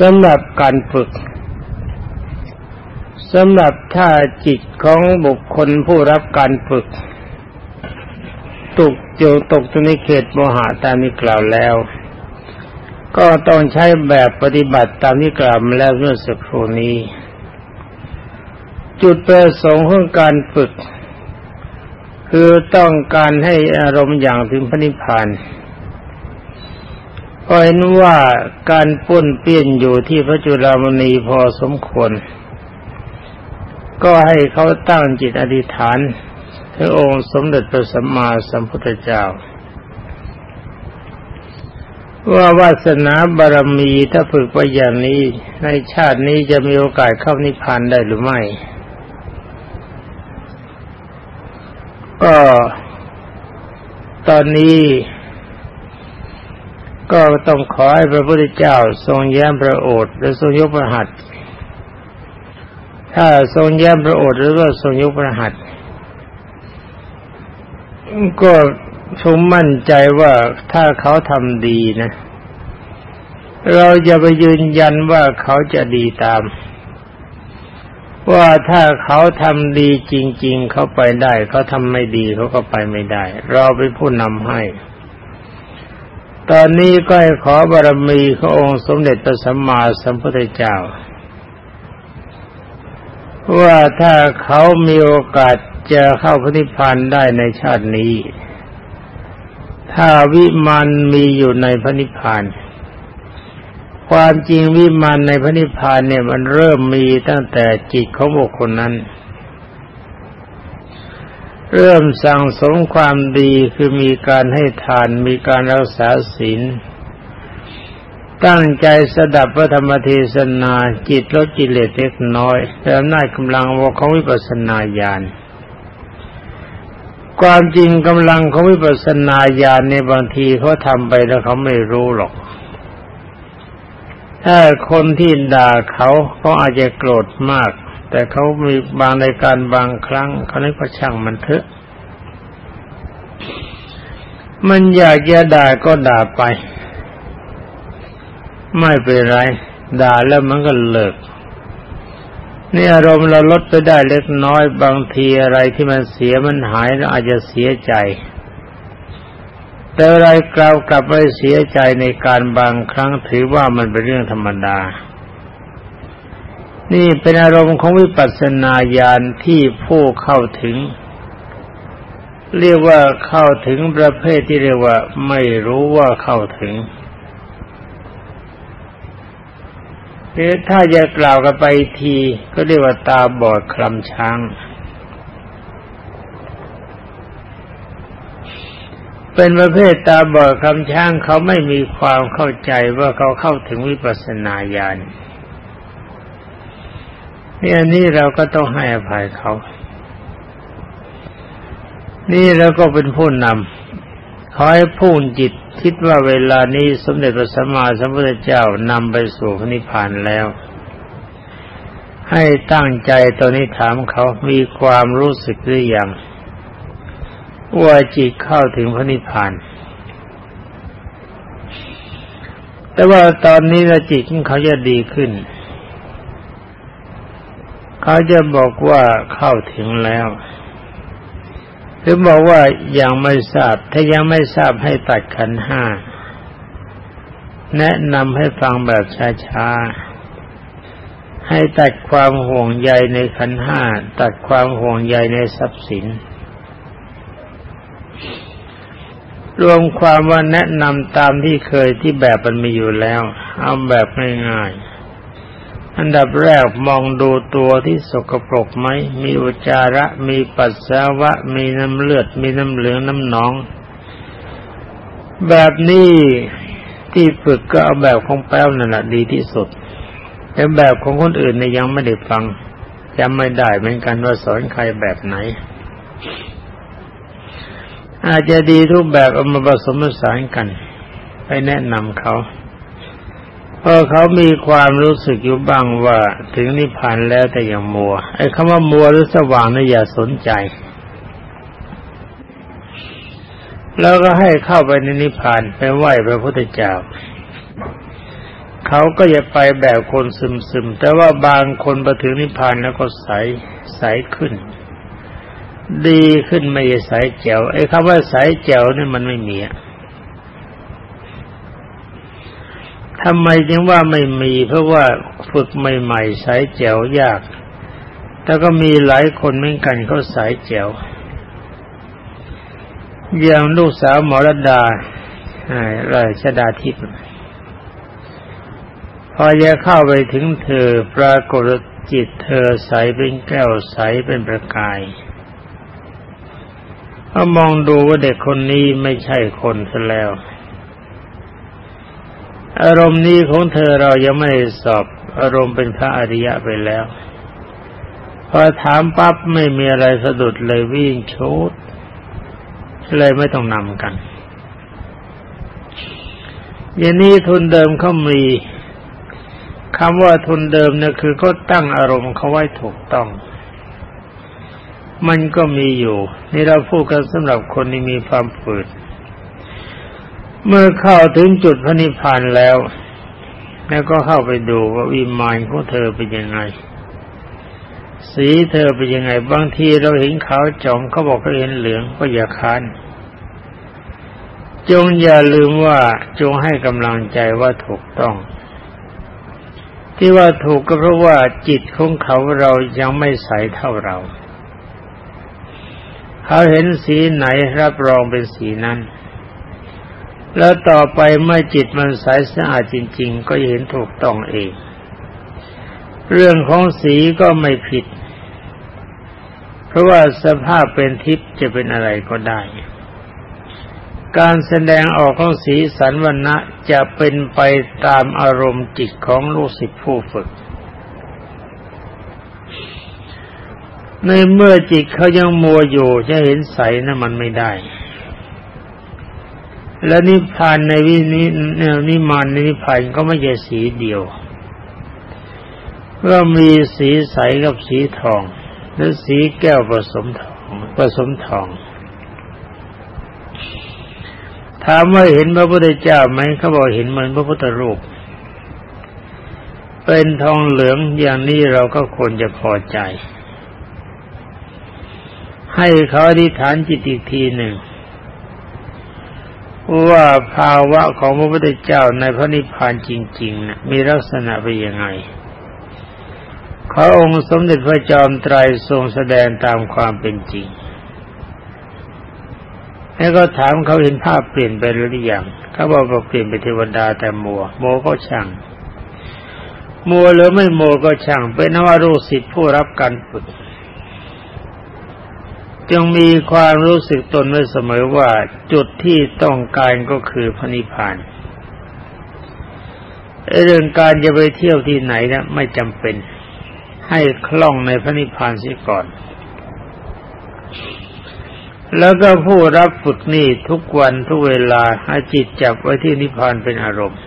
สำหรับการฝึกสำหรับถ้าจิตของบุคคลผู้รับการฝึกตกโจตกในเขตโมหะตามที่กล่าวแล้ว ก็ต้องใช้แบบปฏิบัติตามที่กล่าวมาแล้วเมื่อสักครู่นี้ จุดประสงค์ของการฝึก คือต้องการให้อารมณ์อย่างถึงพระนิพพาน เพราะเห็นว่าการป้นเปี้ยนอยู่ที่พระจุลามณีพอสมควร ก็ให้เขาตั้งจิตอธิษฐานถึงองค์สมเด็จพระสัมมาสัมพุทธเจ้า ว่าวาสนาบารมีถ้าฝึกไปอย่างนี้ ในชาตินี้จะมีโอกาสเข้านิพพานได้หรือไม่ ก็ตอนนี้ ก็ต้องขอให้พระพุทธเจ้าทรงแย้มพระโอษฐ์และทรงยกพระหัตถ์ถ้าทรงแย้มพระโอษฐ์หรือว่าทรงยกพระหัตถ์ก็ทรงมั่นใจว่าถ้าเขาทำดีนะ เราจะไปยืนยันว่าเขาจะดีตาม ว่าถ้าเขาทำดีจริง ๆ เขาไปได้ เขาทำไม่ดีเขาก็ไปไม่ได้ เราเป็นผู้นำให้ ตอนนี้ก็ให้ขอบารมีขององค์สมเด็จพระสัมมาสัมพุทธเจ้า ว่าถ้าเขามีโอกาสจะเข้าพระนิพพานได้ในชาตินี้ ถ้าวิมานมีอยู่ในพระนิพพาน ความจริงวิมานในพระนิพพานเนี่ยมันเริ่มมีตั้งแต่จิตของบุคคลนั้น เริ่มสั่งสมความดีคือมีการให้ทานมีการรักษาศีล ตั้งใจสดับพระธรรมเทศนาจิตลดกิเลสเล็กน้อยแต่อำนาจกำลังวของวิปัสสนาญาณความจริงกำลังของวิปัสสนาญาณในบางทีเขาทำไปแล้วเขาไม่รู้หรอก ถ้าคนที่ด่าเขาเขาอาจจะโกรธมาก แต่เขามีบางในการบางครั้งเขาเรียกว่าช่างมันเถอะ มันอยากจะด่าก็ด่าไป ไม่เป็นไร ด่าแล้วมันก็เลิกนี่อารมณ์เราลดไปได้เล็กน้อยบางทีอะไรที่มันเสียมันหายเราอาจจะเสียใจ แต่อะไรกล่าวกลับไปเสียใจในการบางครั้งถือว่ามันเป็นเรื่องธรรมดา นี่เป็นอารมณ์ของวิปัสสนาญาณที่ผู้เข้าถึง เรียกว่าเข้าถึงประเภทที่เรียกว่าไม่รู้ว่าเข้าถึงหรือถ้าจะกล่าวกันไปทีก็เรียกว่าตาบอดคลำช้าง เป็นประเภทตาบอดคำช้างเขาไม่มีความเข้าใจว่าเขาเข้าถึงวิปัสสนาญาณ นี่อันนี้เราก็ต้องให้อภัยเขา นี่เราก็เป็นผู้นำขอให้ผู้จิตคิดว่าเวลานี้สมเด็จพระสัมมาสัมพุทธเจ้านำไปสู่พระนิพพานแล้ว ให้ตั้งใจตอนนี้ถามเขามีความรู้สึกหรือยังว่าจิตเข้าถึงพระนิพพาน แต่ว่าตอนนี้ละจิตของเขาจะดีขึ้น เขาจะบอกว่าเข้าถึงแล้วหรือบอกว่ายังไม่ทราบ ถ้ายังไม่ทราบให้ตัดขันห้า แนะนำให้ฟังแบบช้าๆ ให้ตัดความห่วงใยในขันห้า ตัดความห่วงใยในทรัพย์สิน รวมความว่าแนะนำตามที่เคยที่แบบมันมีอยู่แล้ว เอาแบบง่ายๆ อันดับแรกมองดูตัวที่สกปรกไหม มีอุจาระ มีปัสสาวะ มีน้ำเลือด มีน้ำเหลือง น้ำหนอง แบบนี้ที่ฝึกก็เอาแบบของแป้วนั่นแหละดีที่สุด แต่แบบของคนอื่นเนี่ยยังไม่ได้ฟังจำไม่ได้เหมือนกันว่าสอนใครแบบไหน อาจจะดีทุกแบบเอามาผสมผสานกัน ไปแนะนำเขา พอเขามีความรู้สึกอยู่บ้างว่าถึงนิพพานแล้วแต่ยังมัว ไอ้คำว่ามัวหรือสว่างนี่อย่าสนใจ แล้วก็ให้เข้าไปในนิพพานไปไหว้พระพุทธเจ้าเขาก็จะไปแบบคนซึมๆแต่ว่าบางคนไปถึงนิพพานแล้วก็ใสใสขึ้น ดีขึ้นไม่ใช่ใสแจ๋วไอ้คำว่าใสแจ๋วนี่มันไม่มี ทำไมจึงว่าไม่มีเพราะว่าฝึกใหม่ๆใสแจ๋วยากแต่ก็มีหลายคนเหมือนกันเขาสายแจ๋วอย่างลูกสาวหมอรดาราชดาทิพย์พอจะเข้าไปถึงเธอปรากฏจิตเธอใสเป็นแก้วใสเป็นประกายพอมองดูว่าเด็กคนนี้ไม่ใช่คนซะแล้ว อารมณ์นี้ของเธอเรายังไม่สอบ อารมณ์เป็นพระอริยะไปแล้ว พอถามปั๊บไม่มีอะไรสะดุดเลยวิ่งชุดเลยไม่ต้องนำกันอย่างนี้ทุนเดิมเขามีคำว่าทุนเดิมเนี่ยคือเขาตั้งอารมณ์เขาไว้ถูกต้อง มันก็มีอยู่ นี่เราพูดกันสำหรับคนที่มีความฝืด เมื่อเข้าถึงจุดพระนิพพานแล้ว แล้วก็เข้าไปดูว่าวิมานของเธอเป็นยังไง สีเธอเป็นยังไง บางทีเราเห็นขาวจองเขาบอกเขาเห็นเหลืองก็อย่าค้านจงอย่าลืมว่าจงให้กำลังใจว่าถูกต้อง ที่ว่าถูกก็เพราะว่าจิตของเขาเรายังไม่ใสเท่าเรา เขาเห็นสีไหนรับรองเป็นสีนั้น แล้วต่อไปเมื่อจิตมันใสสะอาดจริง ๆ ก็เห็นถูกต้องเอง เรื่องของสีก็ไม่ผิด เพราะว่าสภาพเป็นทิพย์จะเป็นอะไรก็ได้ การแสดงออกของสีสันวันณะจะเป็นไปตามอารมณ์จิตของลูกศิษย์ผู้ฝึก ในเมื่อจิตเขายังมัวอยู่จะเห็นใสนะั้นมันไม่ได้ และนิพพานในวินินิมานในนิพพานก็ไม่ใช่สีเดียวก็มีสีใสกับสีทองและสีแก้วผสมทองผสมทองถามว่าเห็นพระพุทธเจ้าไหมเขาบอกเห็นเหมือนพระพุทธรูป เป็นทองเหลืองอย่างนี้เราก็ควรจะพอใจ ให้เขาอธิษฐานจิตอีกทีหนึ่ง ว่าภาวะของพระพุทธเจ้าในพระนิพพานจริงๆนะมีลักษณะเป็นยังไงเขาองค์สมเด็จพระจอมไตรทรงแสดงตามความเป็นจริง แล้วก็ถามเขาเห็นภาพเปลี่ยนไปหรือยังเขาบอกว่าเปลี่ยนไปเทวดาแต่มัว โมก็ช่างมัวหรือไม่โมก็ช่างเป็นนวารุสิทธิ์ผู้รับการฝึก จึงมีความรู้สึกตนไว้เสมอว่าจุดที่ต้องการก็คือพระนิพพานเรื่องการจะไปเที่ยวที่ไหนนะไม่จำเป็น ให้คล่องในพระนิพพานเสียก่อน แล้วก็ผู้รับฝึกนี่ทุกวันทุกเวลาให้จิตจับไว้ที่นิพพานเป็นอารมณ์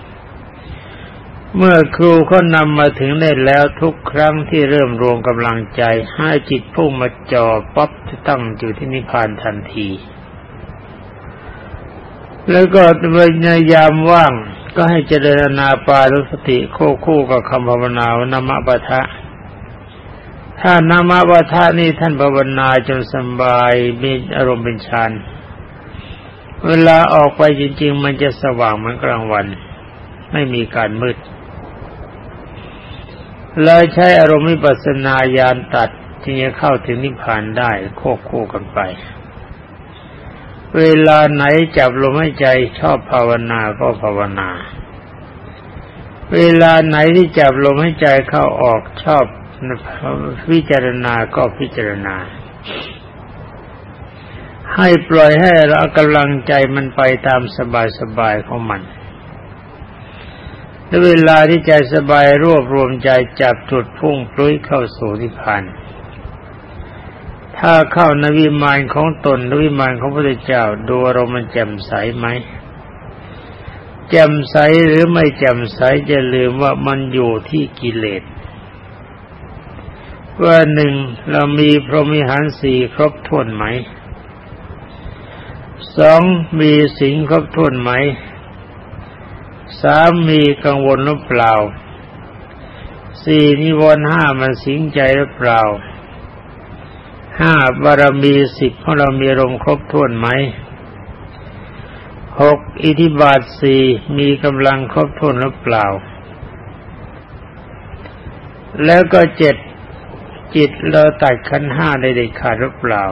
เมื่อครูเขานำมาถึงได้แล้วทุกครั้งที่เริ่มรวมกำลังใจ ให้จิตพุ่งมาจ่อปั๊บจะตั้งอยู่ที่นิพพานทันที แล้วก็ในยามว่างก็ให้เจริญนาปาลุสติโคคู่กับคำภาวนานามะปะทะ ถ้านามาวาทานี่ท่านภาวนาจนสบายมีอารมณ์เป็นฌานเวลาออกไปจริง ๆ มันจะสว่างเหมือนกลางวัน ไม่มีการมืด เลยใช้อารมณ์วิปัสสนาญาณตัดจึงจะเข้าถึงนิพพานได้โคกคู่กันไป เวลาไหนจับลมหายใจชอบภาวนาก็ภาวนา เวลาไหนที่จับลมหายใจเข้าออกชอบพิจารณาก็พิจารณา ให้ปล่อยให้เรากำลังใจมันไปตามสบายๆของมัน และเวลาที่ใจสบายรวบรวมใจจับจุดพุ่งปลุยเข้าสู่นิพพานถ้าเข้านวิมานของตนนวิมานของพระเจ้าดูเรามันแจ่มใสไหมแจ่มใสหรือไม่แจ่มใสจะลืมว่ามันอยู่ที่กิเลสว่าหนึ่งเรามีพรหมิหารสี่ครบถ้วนไหมสองมีสิงครบถ้วนไหม สามีกังวลหรือเปล่า สี่นิวรณ์ห้ามันสิงใจหรือเปล่า ห้าบารมีสิบของเรามีรมครบถ้วนไหมหกอิทิบาทสี่มีกำลังครบถ้วนหรือเปล่า แล้วก็เจ็ดจิตเราตัดขันห้าได้เด็ดขาดหรือเปล่า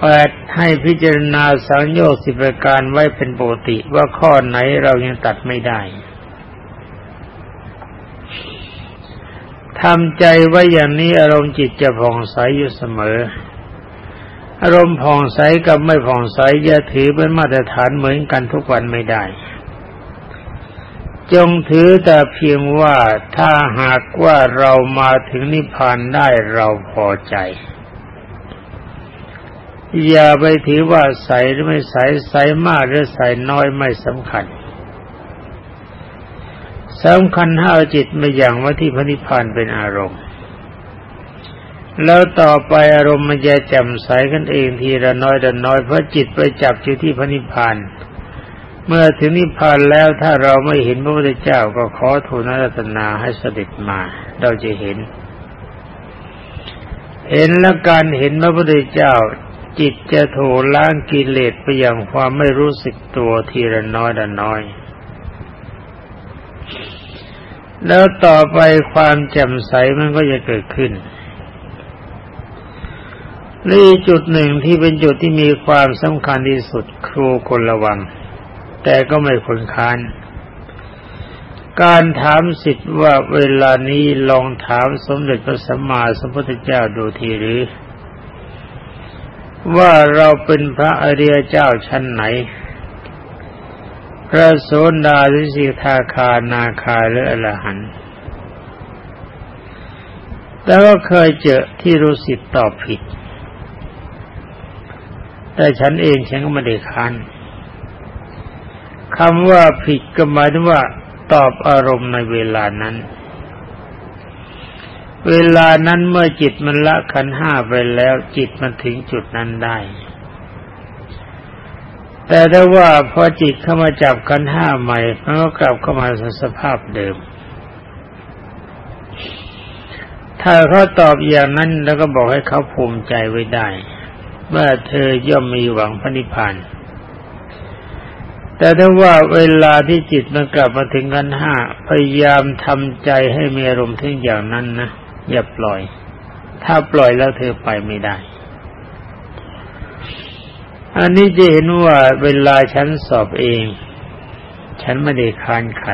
แปดให้พิจารณาสังโยชน์สิบประการไว้เป็นปกติว่าข้อไหนเรายังตัดไม่ได้ทำใจไว้อย่างนี้อารมณ์จิตจะผ่องใสอยู่เสมอ อารมณ์ผ่องใสกับไม่ผ่องใสอย่าถือเป็นมาตรฐานเหมือนกันทุกวันไม่ได้ จงถือแต่เพียงว่าถ้าหากว่าเรามาถึงนิพพานได้เราพอใจ อย่าไปถือว่าใสหรือไม่ใสใสมากหรือใสน้อยไม่สำคัญสำคัญห้าจิตไม่อย่างว่าที่พระนิพพานเป็นอารมณ์ แล้วต่อไปอารมณ์มันจะแจ่มใสกันเองทีละน้อยละน้อยเพราะจิตไปจับอยู่ที่พระนิพพาน เมื่อถึงนิพพานแล้วถ้าเราไม่เห็นพระพุทธเจ้าก็ขอทูลรัตนาให้เสด็จมา เราจะเห็น เห็นแล้วการเห็นพระพุทธเจ้า จิตจะโถล้างกิเลสไปอย่างความไม่รู้สึกตัวทีละน้อยละน้อย แล้วต่อไปความแจ่มใสมันก็จะเกิดขึ้นนี่จุดหนึ่งที่เป็นจุดที่มีความสำคัญที่สุดครูคนระวัง แต่ก็ไม่คนค้านการถามสิทธิ์ว่าเวลานี้ลองถามสมเด็จพระสัมมาสัมพุทธเจ้าดูทีหรือ ว่าเราเป็นพระอริยเจ้าชั้นไหน พระโสดาสิสิทาคานาคาหรืออรหันต์แต่ก็เคยเจอที่รู้สิทธิ์ตอบผิด แต่ฉันเองฉันก็ไม่ได้คันคำว่าผิดก็หมายถึงว่าตอบอารมณ์ในเวลานั้น เวลานั้นเมื่อจิตมันละขันห้าไปแล้ว จิตมันถึงจุดนั้นได้ แต่ถ้าว่าพอจิตเข้ามาจับกันห้าใหม่มันก็กลับเข้ามาสภาพเดิม ถ้าเขาตอบอย่างนั้นแล้วก็บอกให้เขาภูมิใจไว้ได้ว่าเธอย่อมมีหวังพระนิพพานแต่ถ้าว่าเวลาที่จิตมันกลับมาถึงกันห้าพยายามทำใจให้มีอารมณ์ถึงอย่างนั้นนะ อย่าปล่อย ถ้าปล่อยแล้วเธอไปไม่ได้ อันนี้จะเห็นว่าเวลาฉันสอบเอง ฉันไม่ได้ค้านใคร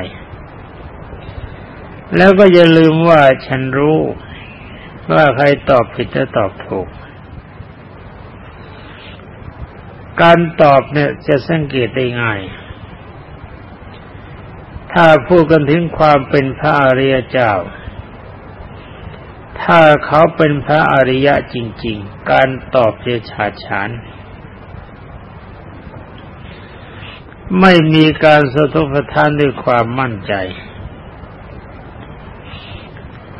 แล้วก็อย่าลืมว่าฉันรู้ว่าใครตอบผิดจะตอบถูก การตอบเนี่ยจะสังเกตได้ง่าย ถ้าพูดกันถึงความเป็นพระอริยเจ้า ถ้าเขาเป็นพระอริยะจริง ๆ การตอบจะฉาดฉาน ไม่มีการสะทกสะท้านด้วยความมั่นใจ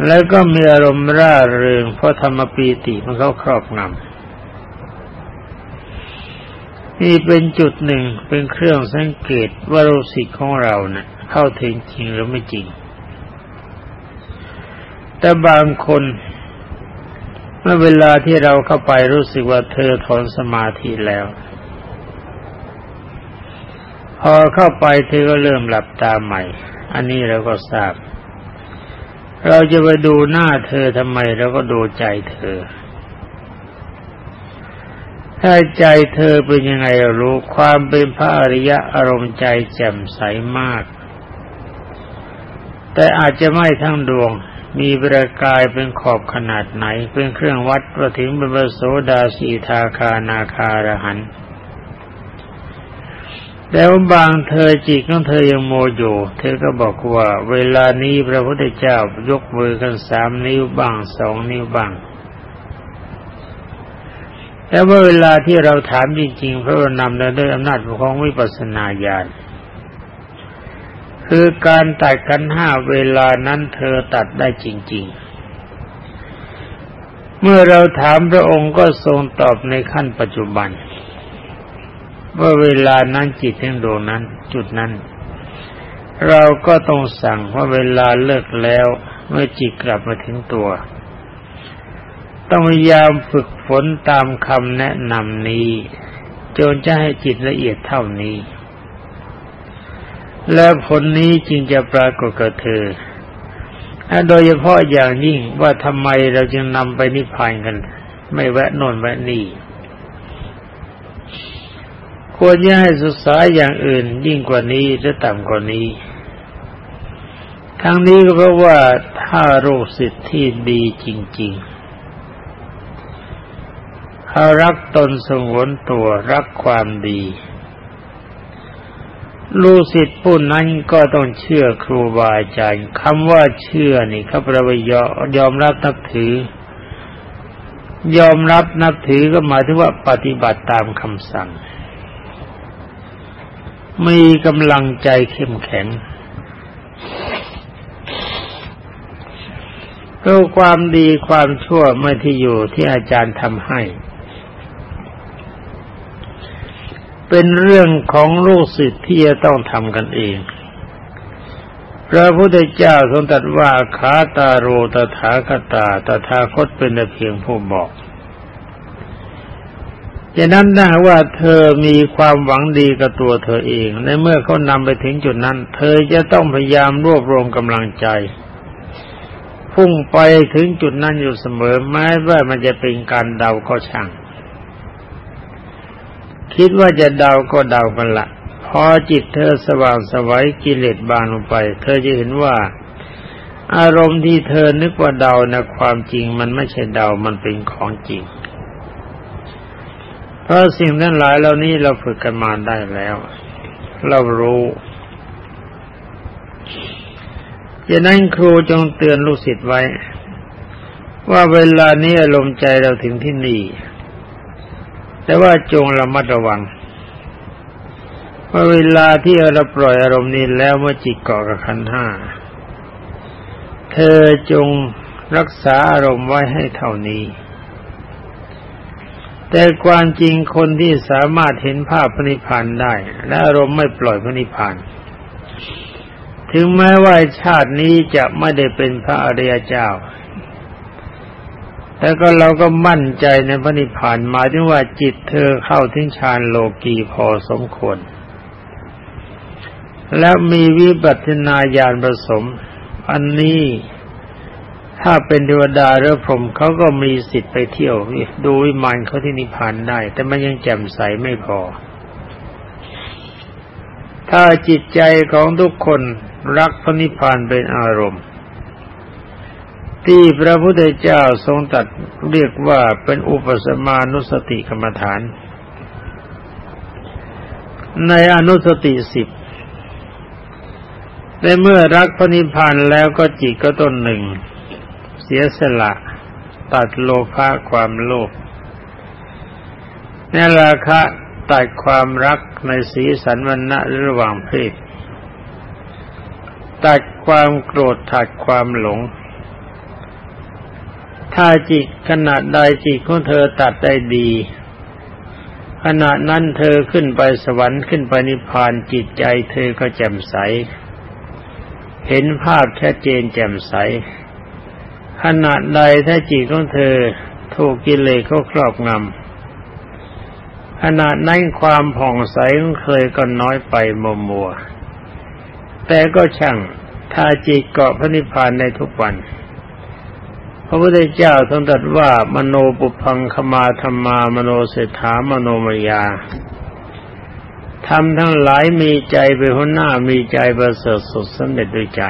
แล้วก็มีอารมณ์ร่าเริงเพราะธรรมปีติมันเขาครอบงำนี่เป็นจุดหนึ่งเป็นเครื่องสังเกตว่ารูสิกของเราเนะ่ะเข้าถึงจริงหรือไม่จริง แต่บางคนเมื่อเวลาที่เราเข้าไปรู้สึกว่าเธอถอนสมาธิแล้ว พอเข้าไปเธอก็เริ่มหลับตาใหม่ อันนี้เราก็ทราบ เราจะไปดูหน้าเธอทำไมเราก็ดูใจเธอ ถ้าใจเธอเป็นยังไงเรารู้ความเป็นพระอริยะอารมณ์ใจแจ่มใสมาก แต่อาจจะไม่ทั้งดวง มีประกายเป็นขอบขนาดไหน เป็นเครื่องวัดว่าถึงเป็นพระโสดาสีทาคานาคารหัน แล้วบางเธอจิตของเธอยังโมอยู่ เธอก็บอกว่า เวลานี้พระพุทธเจ้ายกมือกันสามนิ้วบ้างสองนิ้วบ้างแต่ว่าเวลาที่เราถามจริงๆพระนำเราด้วยอำนาจของวิปัสสนาญาณ คือการตัดกันห้าเวลานั้นเธอตัดได้จริง ๆ เมื่อเราถามพระองค์ก็ทรงตอบในขั้นปัจจุบัน ว่าเวลานั้นจิตทั้งดวงนั้น จุดนั้น เราก็ต้องสั่งว่าเวลาเลิกแล้ว เมื่อจิตกลับมาถึงตัว ต้องพยายามฝึกฝนตามคำแนะนำนี้จนจะให้จิตละเอียดเท่านี้ และผลนี้จึงจะปรากฏกับเธอโดยเฉพาะอย่างยิ่งว่าทำไมเราจึงนำไปนิพพานกัน ไม่แวะโน่นแวะนี่ควรจะให้ศึกษาอย่างอื่นยิ่งกว่านี้หรือต่ำกว่านี้ ทั้งนี้ก็เพราะว่าถ้าโรคสิทธิ์ที่ดีจริงๆเขารักตนสงวนตัวรักความดี ลูกศิษย์ผู้นั้นก็ต้องเชื่อครูบาอาจารย์คำว่าเชื่อนี่เขาประวยยอมรับนับถือ ยอมรับนับถือก็หมายถึงว่าปฏิบัติตามคำสั่ง มีกำลังใจเข้มแข็งเพราความดีความชั่วไม่ที่อยู่ที่อาจารย์ทำให้ เป็นเรื่องของลูกศิษย์ที่จะต้องทำกันเอง พระพุทธเจ้าทรงตรัสว่าขาตาโรตถาคตาตถาคตเป็นเพียงผู้บอกดังนั้นถ้าว่าเธอมีความหวังดีกับตัวเธอเอง ในเมื่อเขานำไปถึงจุดนั้น เธอจะต้องพยายามรวบรวมกำลังใจ พุ่งไปถึงจุดนั้นอยู่เสมอแม้ว่ามันจะเป็นการเดาก็ช่าง คิดว่าจะเดาก็เดากันละพอจิตเธอสว่างสวัยกิเลสบานลงไป เธอจะเห็นว่า อารมณ์ที่เธอนึกว่าเดานะความจริงมันไม่ใช่เดามันเป็นของจริง เพราะสิ่งนั้นหลายเหล่านี้เราฝึกกันมาได้แล้ว เรารู้จะนั้นครูจงเตือนลูกศิษย์ไว้ ว่าเวลานี้อารมณ์ใจเราถึงที่นี่ แต่ว่าจงระมัดระวังว่าเวลาที่เราปล่อยอารมณ์นี้แล้วเมื่อจิตเกาะกับขันห้า เธอจงรักษาอารมณ์ไว้ให้เท่านี้ แต่ความจริงคนที่สามารถเห็นภาพพระนิพพานได้ และอารมณ์ไม่ปล่อยพระนิพพาน ถึงแม้ว่าชาตินี้จะไม่ได้เป็นพระอริยเจ้า แล้วก็เราก็มั่นใจในพระนิพพานหมายถึงว่าจิตเธอเข้าถึงฌานโลกีพอสมควร แล้วมีวิบัตินาญาณผสม อันนี้ถ้าเป็นเทวดาหรือพรหมเขาก็มีสิทธิ์ไปเที่ยว ดูวิมานเขาที่นิพพานได้ แต่มันยังแจ่มใสไม่พอ ถ้าจิตใจของทุกคนรักพระนิพพานเป็นอารมณ์ ที่พระพุทธเจ้าทรงตัดเรียกว่าเป็นอุปสมานุสติกรรมฐาน ในอนุสติสิบในเมื่อรักพระนิพพานแล้วก็จิตก็ต้นหนึ่ง เสียสละ ตัดโลภะความโลภในราคะตัดความรักในสีสันวันณะระหว่างเพศตัดความโกรธตัดความหลง ถ้าจิตขณะใดจิตของเธอตัดได้ดี ขณะนั้นเธอขึ้นไปสวรรค์ขึ้นไปนิพพานจิตใจเธอก็แจ่มใส เห็นภาพชัดเจนแจ่มใสขณะใดถ้าจิตของเธอถูกกิเลสเขาครอบงำขณะนั้นความผ่องใสของเคยก็น้อยไปมัวมัว แต่ก็ช่าง ถ้าจิตเกาะพระนิพพานในทุกวัน ระพุทธเจ้าทรงตรัสว่ามโนปุพังคมาธรรมามโนเศรษฐามโนมยาทำทั้งหลายมีใจเป็นหัวหน้ามีใจประเสริฐสุดสำเร็จด้วยใจ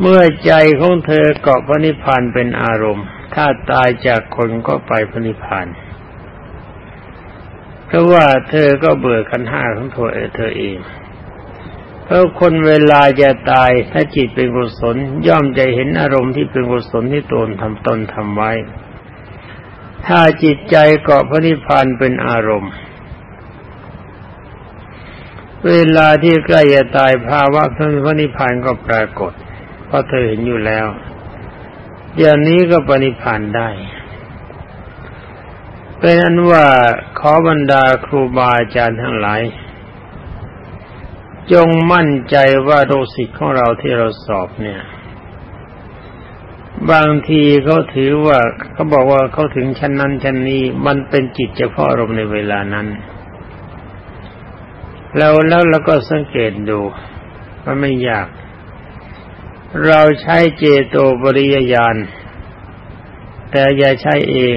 เมื่อใจของเธอเกาะพระนิพพานเป็นอารมณ์ ถ้าตายจากคนก็ไปพระนิพพานเพราะว่าเธอก็เบื่อขันห้าของเธอเธอเอง เพราะคนเวลาจะตายถ้าจิตเป็นกุศลย่อมจะเห็นอารมณ์ที่เป็นกุศลที่ตนทำตนทำไว้ ถ้าจิตใจเกาะพระนิพพานเป็นอารมณ์ เวลาที่ใกล้จะตายภาวะพระนิพพานก็ปรากฏ เพราะเธอเห็นอยู่แล้วอย่างนี้ก็ปณิพานได้ เป็นอันว่าขอบรรดาครูบาอาจารย์ทั้งหลาย จงมั่นใจว่าโรสิทธิ์ของเราที่เราสอบเนี่ย บางทีเขาถือว่าเขาบอกว่าเขาถึงชั้นนั้นชั้นนี้มันเป็นจิตเฉพาะอารมณ์ในเวลานั้น แล้วแล้วเราก็สังเกตดูมันไม่ยาก เราใช้เจโตบริยญาณแต่อย่าใช้เอง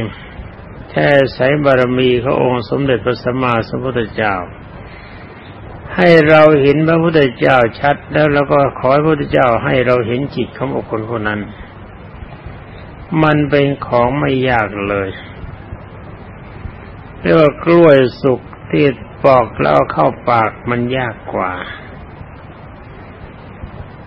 แค่ใช้บารมีขององค์สมเด็จพระสัมมาสัมพุทธเจ้า ให้เราเห็นพระพุทธเจ้าชัด แล้วเราก็ขอพระพุทธเจ้าให้เราเห็นจิตของบุคคลคนนั้น มันเป็นของไม่ยากเลยเรียกว่ากล้วยสุกที่ปอกแล้วเข้าปากมันยากกว่า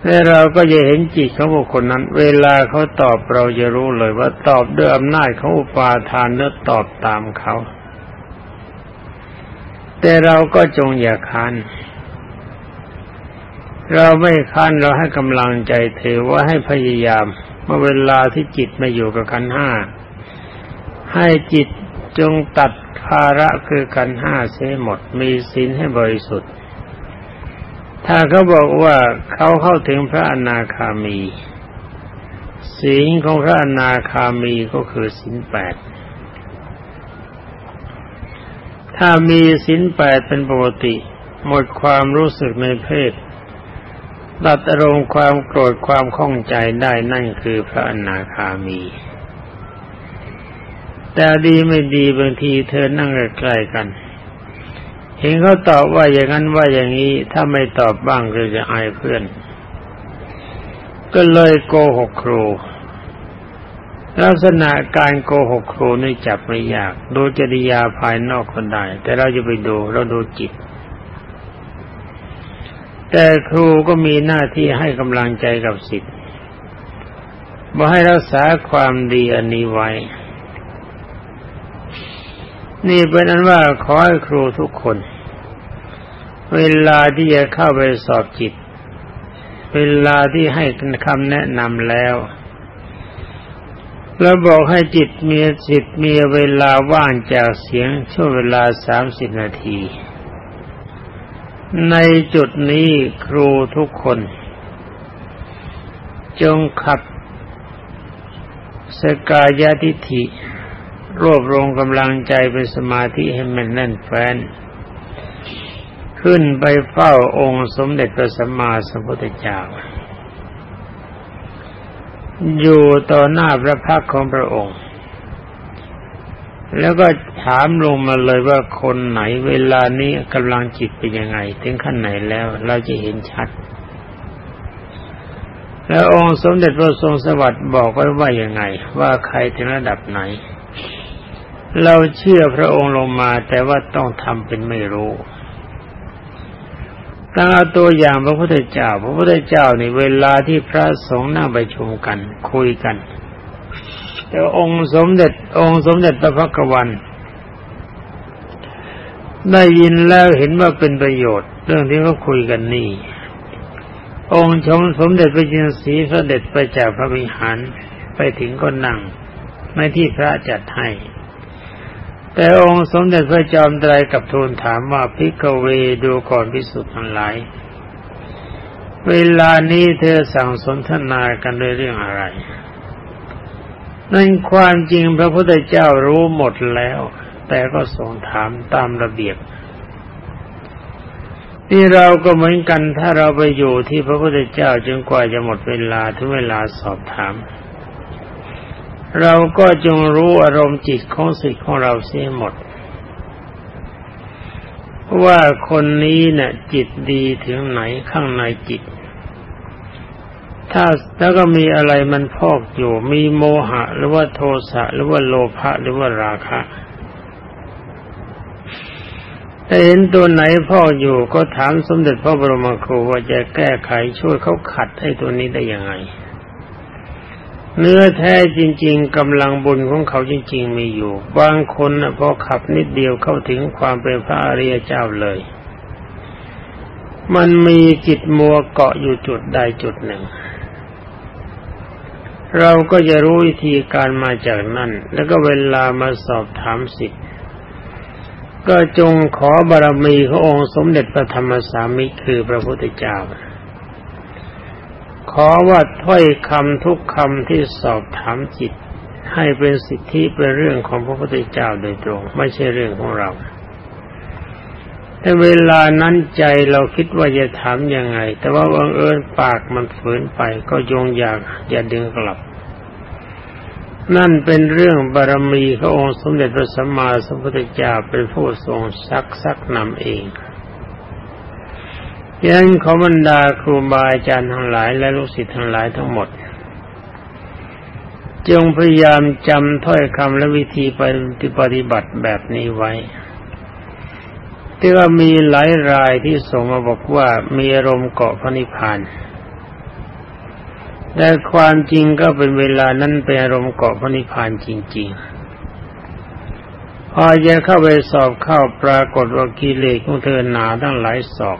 แล้วเราก็จะเห็นจิตของบุคคลนั้น เวลาเขาตอบเราจะรู้เลยว่าตอบด้วยอำนาจของอุปาทานแล้วตอบตามเขา แต่เราก็จงอย่าคันเราไม่คันเราให้กำลังใจเธอว่าให้พยายาม เมื่อเวลาที่จิตมาอยู่กับขันห้า ให้จิตจงตัดภาระคือขันห้าเสียหมดมีศีลให้บริสุทธิ์ ถ้าเขาบอกว่าเขาเข้าถึงพระอนาคามีศีลของพระอนาคามีก็คือศีลแปด ถ้ามีศีลแปดเป็นปกติ หมดความรู้สึกในเพศตัดอารมณ์ความโกรธความข้องใจได้นั่นคือพระอนาคามี แต่ดีไม่ดีบางทีเธอนั่งใกล้ๆกัน เห็นเขาตอบว่าอย่างนั้นว่าอย่างนี้ ถ้าไม่ตอบบ้างก็จะอายเพื่อน ก็เลยโกหกครู ลักษณะการโกหกครูนี่จับไม่ยาก ดูจริยาภายนอกคนได้ แต่เราจะไปดูเราดูจิต แต่ครูก็มีหน้าที่ให้กำลังใจกับสิทธิ์บอกให้รักษาความดีอันนี้ไว้ นี่เป็นนั้นว่าขอให้ครูทุกคน เวลาที่จะเข้าไปสอบจิต เวลาที่ให้คำแนะนำแล้ว แล้วบอกให้จิตมีจิตมีเวลาว่างจากเสียงช่วงเวลาสามสิบนาที ในจุดนี้ครูทุกคน จงขับสกายาทิฐิ รวบรวมกำลังใจเป็นสมาธิให้มันแน่นแฟ้น ขึ้นไปเฝ้าองค์สมเด็จพระสัมมาสัมพุทธเจ้า อยู่ต่อหน้าพระพักของพระองค์ แล้วก็ถามลงมาเลยว่าคนไหนเวลานี้กำลังจิตเป็นยังไง ถึงขั้นไหนแล้วเราจะเห็นชัด แล้วองค์สมเด็จพระทรงสวัสดิ์บอกไว้ว่ายังไง ว่าใครถึงระดับไหน เราเชื่อพระองค์ลงมาแต่ว่าต้องทำเป็นไม่รู้ ตั้งเอาตัวอย่างพระพุทธเจ้า พระพุทธเจ้าในเวลาที่พระสงฆ์นั่งไปชุมกัน คุยกัน แต่องค์สมเด็จ องค์สมเด็จพระพักวัน ได้ยินแล้วเห็นว่าเป็นประโยชน์ เรื่องที่เขาคุยกันนี่ องค์ชมสมเด็จพระจินสีเสด็จไปจากพระวิหารไปถึงก็นั่งในที่พระจัดให้ แต่องค์สมเด็จพระจอมไตรกับทูลถามว่าพิกเวดูก่อนพิสุทธิ์ทั้งหลาย เวลานี้เธอสั่งสนทนากันด้วยเรื่องอะไร นั่นความจริงพระพุทธเจ้ารู้หมดแล้ว แต่ก็ทรงถามตามระเบียบนี่เราก็เหมือนกันถ้าเราไปอยู่ที่พระพุทธเจ้าจนกว่าจะหมดเวลาถึงเวลาสอบถาม เราก็จงรู้อารมณ์จิตของสิทธิ์ของเราเสียหมด ว่าคนนี้เนะ่ยจิตดีถึงไหนข้างในจิต ถ้าแล้วก็มีอะไรมันพอกอยู่ มีโมหะ หรือว่าโทสะหรือว่าโลภะหรือว่าราคะถ้าเห็นตัวไหนพอกอยู่ก็ถามสมเด็จพระบรมครูว่าจะแก้ไขช่วยเขาขัดให้ตัวนี้ได้ยังไง เนื้อแท้จริง ๆกำลังบุญของเขาจริง ๆ มีอยู่ บางคนนะพอขับนิดเดียวเข้าถึงความเป็นพระอริยเจ้าเลย มันมีจิตมัวเกาะอยู่จุดใดจุดหนึ่ง เราก็จะรู้วิธีการมาจากนั่น แล้วก็เวลามาสอบถามสิทธิ์ก็จงขอบารมีขององค์สมเด็จพระธรรมสามิคือพระพุทธเจ้า ขอว่าถ้อยคำทุกคำที่สอบถามจิต ให้เป็นสิทธิเป็นเรื่องของพระพุทธเจ้าโดยตรง ไม่ใช่เรื่องของเราแต่เวลานั้นใจเราคิดว่าจะถามยังไง แต่ว่าบังเอิญปากมันฝืนไปก็ยงอยากอย่าดึงกลับ นั่นเป็นเรื่องบารมีขององค์สมเด็จพระสัมมาสัมพุทธเจ้าเป็นผู้ทรงซักซักนำเอง ยันขอบรรดาครูบาอาจารย์ทั้งหลาย และลูกศิษย์ทั้งหลายทั้งหมด จงพยายามจำถ้อยคำและวิธีปฏิบัติแบบนี้ไว้ที่ว่ามีหลายรายที่ส่งมาบอกว่ามีอารมณ์เกาะพระนิพพานแต่ความจริงก็เป็นเวลานั้นเป็นอารมณ์เกาะพระนิพพานจริง ๆพอจะเข้าไปสอบเข้าปรากฏว่ากิเลสของเธอหนาตั้งหลายศอก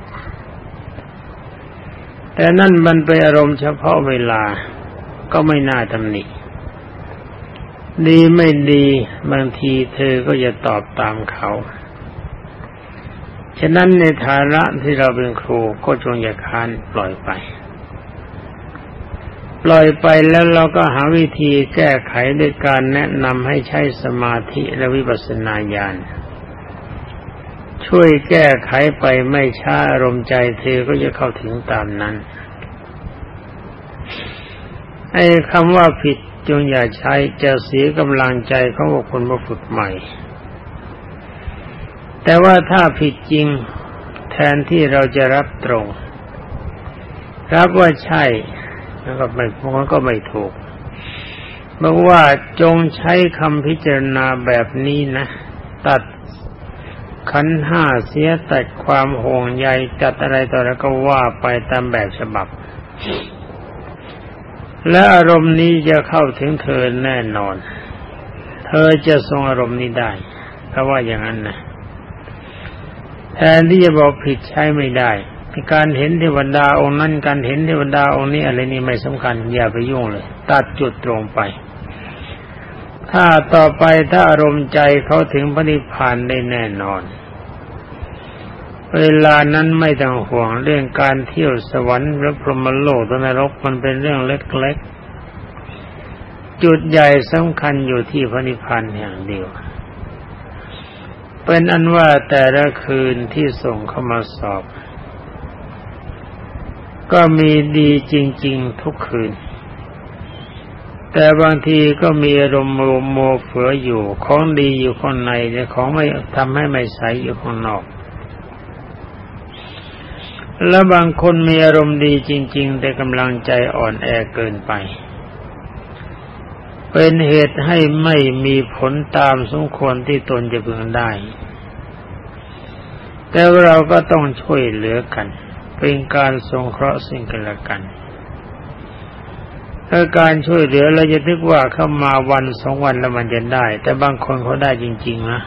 แต่นั่นมันเป็นอารมณ์เฉพาะเวลาก็ไม่น่าตำหนิดีไม่ดีบางทีเธอก็จะตอบตามเขา ฉะนั้นในฐานะที่เราเป็นครูก็จงอย่าค้านปล่อยไป ปล่อยไปแล้วเราก็หาวิธีแก้ไขด้วยการแนะนำให้ใช้สมาธิและวิปัสสนาญาณ ช่วยแก้ไขไปไม่ช้าอารมณ์ใจเธอก็จะเข้าถึงตามนั้น ไอ้คำว่าผิดจงอย่าใช้จะเสียกำลังใจของบุคคลมาฝึกใหม่ แต่ว่าถ้าผิดจริงแทนที่เราจะรับตรง รับว่าใช่แล้วก็ไม่พมันก็ไม่ถูกบอกว่าจงใช้คำพิจารณาแบบนี้นะ ตัด ขันห้าเสียแตัดความห่วงใยจัดอะไรต่อแล้วก็ว่าไปตามแบบฉบับ และอารมณ์นี้จะเข้าถึงเธอแน่นอน เธอจะทรงอารมณ์นี้ได้เพราะว่าอย่างนั้นนะแทนที่จะบอกผิดใช้ไม่ได้การเห็นเทวดาองค์นั้นการเห็นเทวดาองค์นี้อะไรนี่ไม่สำคัญอย่าไปยุ่งเลย ตัดจุดตรงไป ถ้าต่อไปถ้าอารมณ์ใจเขาถึงพระนิพพานได้แน่นอน เวลานั้นไม่ต้องห่วงเรื่องการเที่ยวสวรรค์หรือพรหมโลกตนรกมันเป็นเรื่องเล็กๆ จุดใหญ่สำคัญอยู่ที่พระนิพพานอย่งเดียว เป็นอันว่าแต่ละคืนที่ส่งเข้ามาสอบ ก็มีดีจริง ๆ ทุกคืน แต่บางทีก็มีอารมณ์โมโมเฟืออยู่ ของดีอยู่ข้างในแต่ของไม่ทำให้ไม่ใสอยู่ข้างนอก และบางคนมีอารมณ์ดีจริง ๆ แต่กำลังใจอ่อนแอเกินไป เป็นเหตุให้ไม่มีผลตามสมควรที่ตนจะพึงได้ แต่เราก็ต้องช่วยเหลือกัน เป็นการสงเคราะห์สิ่งกันและกันถ้าการช่วยเหลือเราจะนึกว่าเข้ามาวันสองวันแล้วมันจะได้ แต่บางคนเขาได้จริง ๆ นะ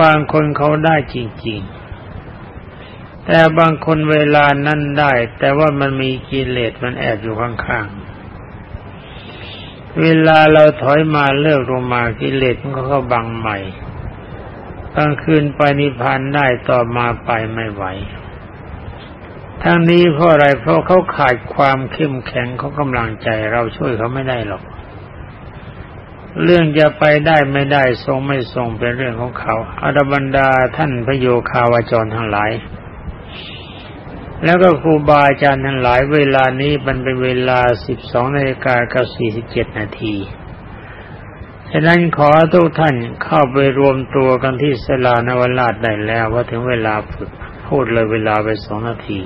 บางคนเขาได้จริง ๆ แต่บางคนเวลานั้นได้ แต่ว่ามันมีกิเลสมันแอบอยู่ข้างๆ เวลาเราถอยมาเลิกลงมากิเลสมันก็เข้าบังใหม่กลางคืนไปนิพพานได้ต่อมาไปไม่ไหว ทั้งนี้เพราะอะไรเพราะเขาขาดความเข้มแข็งเขากำลังใจเราช่วยเขาไม่ได้หรอก เรื่องจะไปได้ไม่ได้ทรงไม่ทรงเป็นเรื่องของเขาอารบันดาท่านพระโยคาวาจรทั้งหลาย แล้วก็ครูบาอาจารย์ทั้งหลายเวลานี้มันเป็นเวลาสิบสองนาฬิกากับสี่สิบเจ็ดนาที ฉะนั้นขอทุกท่านเข้าไปรวมตัวกันที่สลานวราชได้แล้วว่าถึงเวลาฝึกพูดเลยเวลาไปสองนาที